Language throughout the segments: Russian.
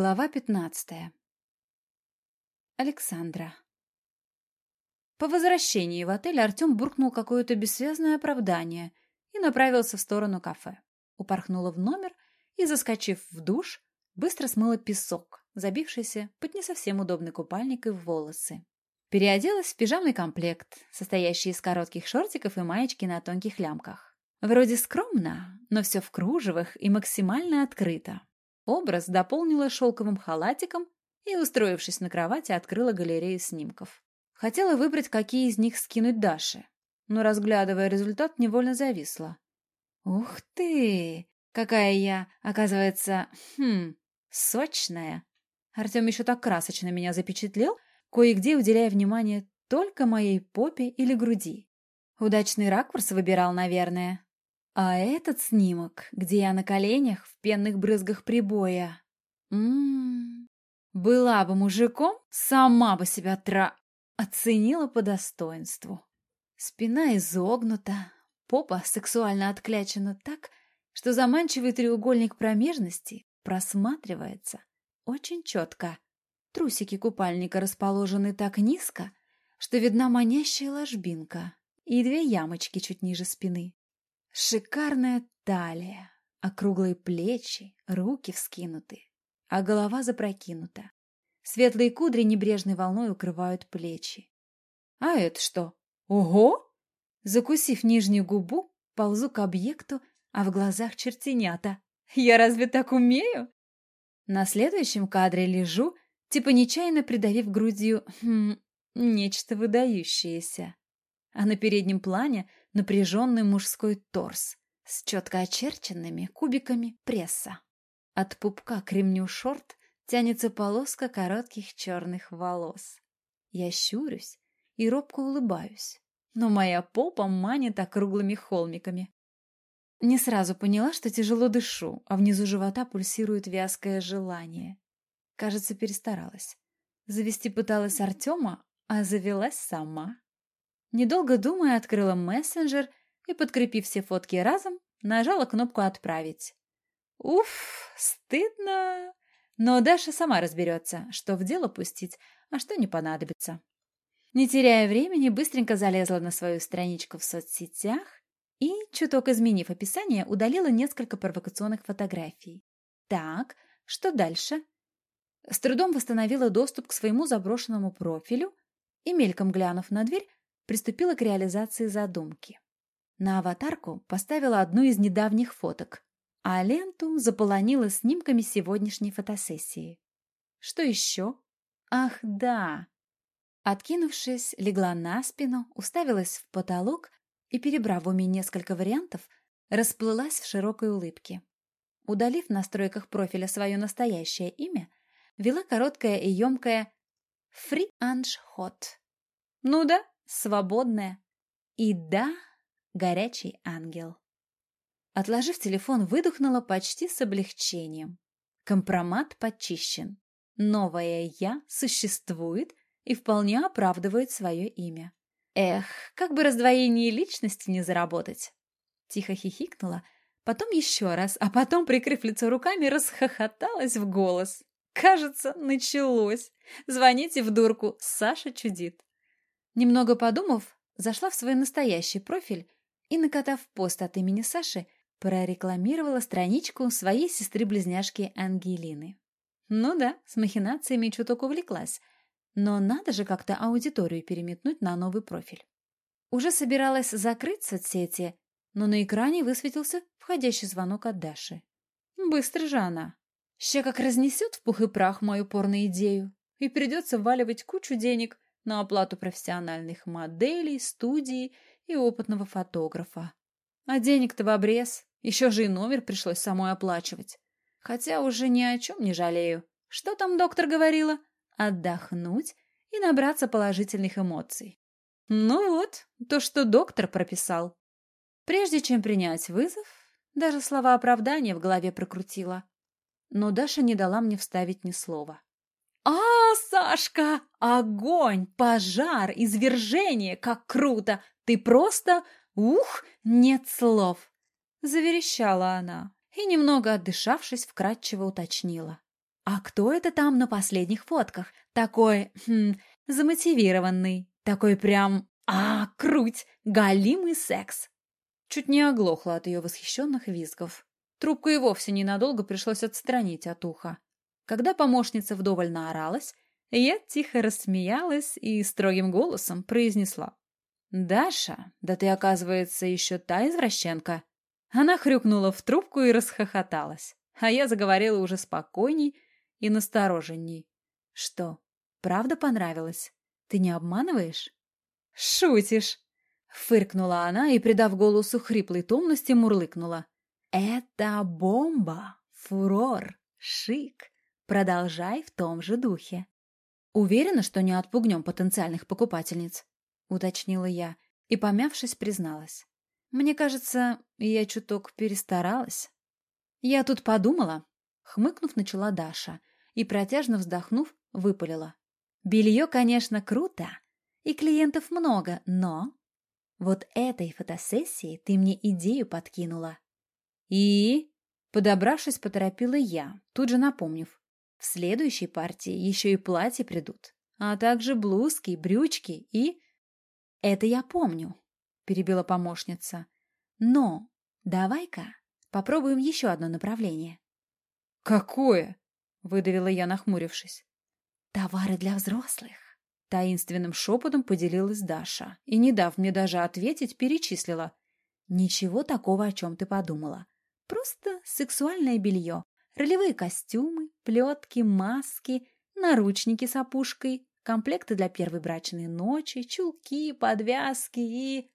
Глава пятнадцатая. Александра. По возвращении в отель Артем буркнул какое-то бессвязное оправдание и направился в сторону кафе. Упорхнула в номер и, заскочив в душ, быстро смыла песок, забившийся под не совсем удобный купальник и в волосы. Переоделась в пижамный комплект, состоящий из коротких шортиков и маечки на тонких лямках. Вроде скромно, но все в кружевах и максимально открыто. Образ дополнила шелковым халатиком и, устроившись на кровати, открыла галерею снимков. Хотела выбрать, какие из них скинуть Даше, но, разглядывая результат, невольно зависла. «Ух ты! Какая я, оказывается, хм, сочная!» Артем еще так красочно меня запечатлел, кое-где уделяя внимание только моей попе или груди. Удачный ракурс выбирал, наверное. А этот снимок, где я на коленях в пенных брызгах прибоя. Ммм, была бы мужиком, сама бы себя тра... Оценила по достоинству. Спина изогнута, попа сексуально отклячена так, что заманчивый треугольник промежности просматривается очень четко. Трусики купальника расположены так низко, что видна манящая ложбинка и две ямочки чуть ниже спины. Шикарная талия, округлые плечи, руки вскинуты, а голова запрокинута. Светлые кудри небрежной волной укрывают плечи. А это что? Ого! Закусив нижнюю губу, ползу к объекту, а в глазах чертенята. Я разве так умею? На следующем кадре лежу, типа нечаянно придавив грудью хм, нечто выдающееся. А на переднем плане напряженный мужской торс с четко очерченными кубиками пресса. От пупка к ремню шорт тянется полоска коротких черных волос. Я щурюсь и робко улыбаюсь, но моя попа манит округлыми холмиками. Не сразу поняла, что тяжело дышу, а внизу живота пульсирует вязкое желание. Кажется, перестаралась. Завести пыталась Артема, а завелась сама. Недолго думая, открыла мессенджер и, подкрепив все фотки разом, нажала кнопку «Отправить». Уф, стыдно. Но Даша сама разберется, что в дело пустить, а что не понадобится. Не теряя времени, быстренько залезла на свою страничку в соцсетях и, чуток изменив описание, удалила несколько провокационных фотографий. Так, что дальше? С трудом восстановила доступ к своему заброшенному профилю и, мельком глянув на дверь, приступила к реализации задумки. На аватарку поставила одну из недавних фоток, а ленту заполонила снимками сегодняшней фотосессии. Что еще? Ах, да! Откинувшись, легла на спину, уставилась в потолок и, перебрав в уме несколько вариантов, расплылась в широкой улыбке. Удалив в настройках профиля свое настоящее имя, вела короткое и емкое «Free Ange Hot». Ну да, свободная. И да, горячий ангел. Отложив телефон, выдохнула почти с облегчением. Компромат почищен. Новое «я» существует и вполне оправдывает свое имя. Эх, как бы раздвоение личности не заработать. Тихо хихикнула, потом еще раз, а потом, прикрыв лицо руками, расхохоталась в голос. Кажется, началось. Звоните в дурку, Саша чудит. Немного подумав, зашла в свой настоящий профиль и, накатав пост от имени Саши, прорекламировала страничку своей сестры-близняшки Ангелины. Ну да, с махинациями чуток увлеклась, но надо же как-то аудиторию переметнуть на новый профиль. Уже собиралась закрыть соцсети, но на экране высветился входящий звонок от Даши. Быстро же она. Ща как разнесет в пух и прах мою порную идею, и придется валивать кучу денег на оплату профессиональных моделей, студии и опытного фотографа. А денег-то в обрез, еще же и номер пришлось самой оплачивать. Хотя уже ни о чем не жалею. Что там доктор говорила? Отдохнуть и набраться положительных эмоций. Ну вот, то, что доктор прописал. Прежде чем принять вызов, даже слова оправдания в голове прокрутила. Но Даша не дала мне вставить ни слова. «А, Сашка! Огонь! Пожар! Извержение! Как круто! Ты просто... Ух! Нет слов!» Заверещала она и, немного отдышавшись, вкратчиво уточнила. «А кто это там на последних фотках? Такой, хм, замотивированный, такой прям, а, круть, галимый секс!» Чуть не оглохла от ее восхищенных визгов. Трубку и вовсе ненадолго пришлось отстранить от уха. Когда помощница вдоволь наоралась, я тихо рассмеялась и строгим голосом произнесла. «Даша, да ты, оказывается, еще та извращенка!» Она хрюкнула в трубку и расхохоталась, а я заговорила уже спокойней и настороженней. «Что, правда понравилось? Ты не обманываешь?» «Шутишь!» — фыркнула она и, придав голосу хриплой томности, мурлыкнула. «Это бомба! Фурор! Шик! Продолжай в том же духе!» «Уверена, что не отпугнем потенциальных покупательниц?» — уточнила я и, помявшись, призналась. «Мне кажется, я чуток перестаралась». «Я тут подумала», — хмыкнув, начала Даша и, протяжно вздохнув, выпалила. «Белье, конечно, круто, и клиентов много, но...» «Вот этой фотосессии ты мне идею подкинула». «И?» Подобравшись, поторопила я, тут же напомнив. В следующей партии еще и платья придут, а также блузки, брючки и... «Это я помню», — перебила помощница. «Но давай-ка попробуем еще одно направление». «Какое?» — выдавила я, нахмурившись. «Товары для взрослых», — таинственным шепотом поделилась Даша и, не дав мне даже ответить, перечислила. «Ничего такого, о чем ты подумала. Просто сексуальное белье, ролевые костюмы, плетки, маски, наручники с опушкой, комплекты для первой брачной ночи, чулки, подвязки и...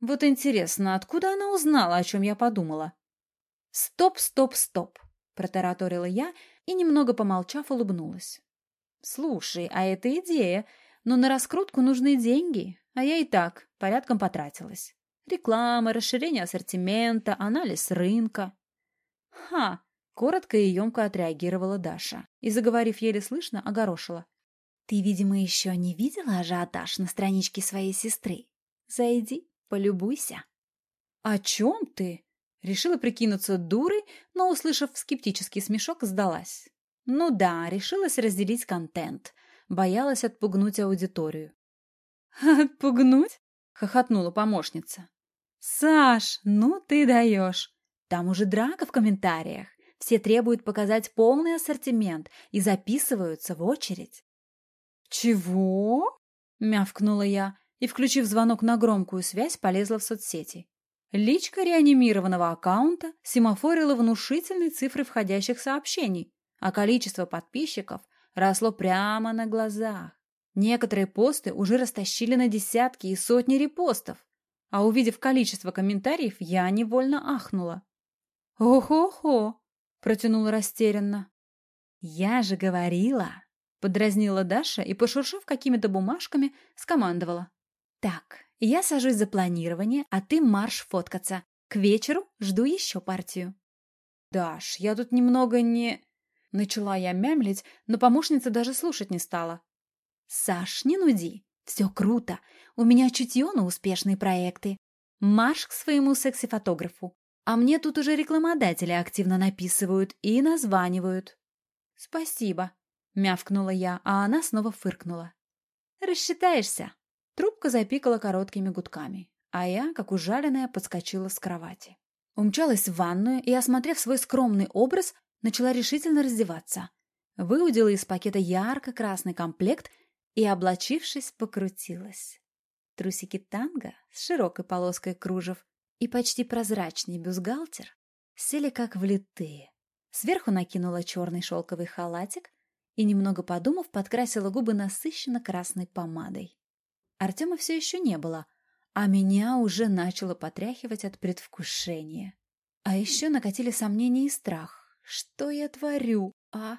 Вот интересно, откуда она узнала, о чем я подумала? «Стоп, стоп, стоп!» — протараторила я и, немного помолчав, улыбнулась. «Слушай, а это идея, но на раскрутку нужны деньги, а я и так порядком потратилась. Реклама, расширение ассортимента, анализ рынка». «Ха!» — коротко и емко отреагировала Даша и, заговорив еле слышно, огорошила. Ты, видимо, еще не видела ажиотаж на страничке своей сестры? Зайди, полюбуйся. О чем ты? Решила прикинуться дурой, но, услышав скептический смешок, сдалась. Ну да, решилась разделить контент. Боялась отпугнуть аудиторию. «Отпугнуть?» — хохотнула помощница. «Саш, ну ты даешь! Там уже драка в комментариях. Все требуют показать полный ассортимент и записываются в очередь. «Чего?» — мявкнула я и, включив звонок на громкую связь, полезла в соцсети. Личка реанимированного аккаунта семафорила внушительные цифры входящих сообщений, а количество подписчиков росло прямо на глазах. Некоторые посты уже растащили на десятки и сотни репостов, а увидев количество комментариев, я невольно ахнула. «Охо-хо!» — протянула растерянно. «Я же говорила!» Подразнила Даша и, пошуршав какими-то бумажками, скомандовала. «Так, я сажусь за планирование, а ты марш фоткаться. К вечеру жду еще партию». «Даш, я тут немного не...» Начала я мямлить, но помощница даже слушать не стала. «Саш, не нуди. Все круто. У меня чутье на успешные проекты. Марш к своему секси-фотографу. А мне тут уже рекламодатели активно написывают и названивают». «Спасибо», Мявкнула я, а она снова фыркнула. «Рассчитаешься!» Трубка запикала короткими гудками, а я, как ужаленная, подскочила с кровати. Умчалась в ванную и, осмотрев свой скромный образ, начала решительно раздеваться. Выудила из пакета ярко-красный комплект и, облачившись, покрутилась. Трусики танго с широкой полоской кружев и почти прозрачный бюстгальтер сели как влитые. Сверху накинула черный шелковый халатик, и, немного подумав, подкрасила губы насыщенно красной помадой. Артема все еще не было, а меня уже начало потряхивать от предвкушения. А еще накатили сомнения и страх. Что я творю, а?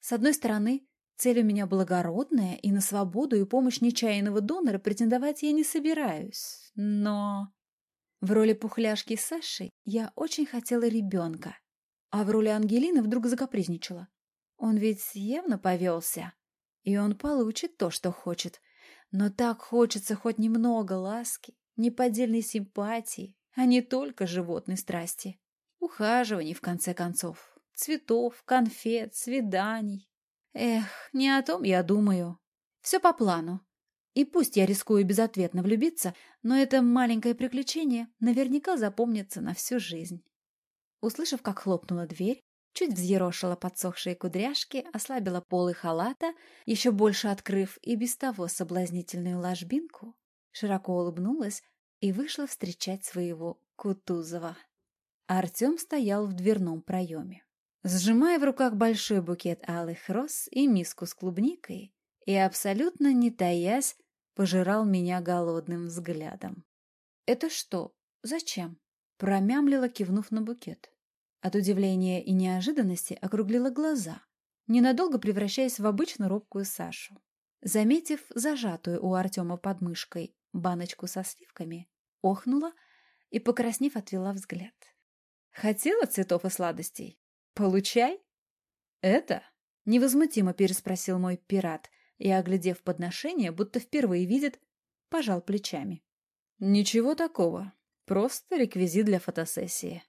С одной стороны, цель у меня благородная, и на свободу и помощь нечаянного донора претендовать я не собираюсь. Но... В роли пухляшки Саши я очень хотела ребенка, а в роли Ангелины вдруг закапризничала. Он ведь явно повелся, и он получит то, что хочет. Но так хочется хоть немного ласки, неподдельной симпатии, а не только животной страсти. Ухаживаний, в конце концов, цветов, конфет, свиданий. Эх, не о том я думаю. Все по плану. И пусть я рискую безответно влюбиться, но это маленькое приключение наверняка запомнится на всю жизнь. Услышав, как хлопнула дверь, чуть взъерошила подсохшие кудряшки, ослабила полы халата, еще больше открыв и без того соблазнительную ложбинку, широко улыбнулась и вышла встречать своего Кутузова. Артем стоял в дверном проеме. Сжимая в руках большой букет алых роз и миску с клубникой, и абсолютно не таясь, пожирал меня голодным взглядом. «Это что? Зачем?» Промямлила, кивнув на букет. От удивления и неожиданности округлила глаза, ненадолго превращаясь в обычную робкую Сашу. Заметив зажатую у Артема под мышкой баночку со сливками, охнула и, покраснев, отвела взгляд. «Хотела цветов и сладостей? Получай!» «Это?» — невозмутимо переспросил мой пират и, оглядев подношение, будто впервые видит, пожал плечами. «Ничего такого. Просто реквизит для фотосессии.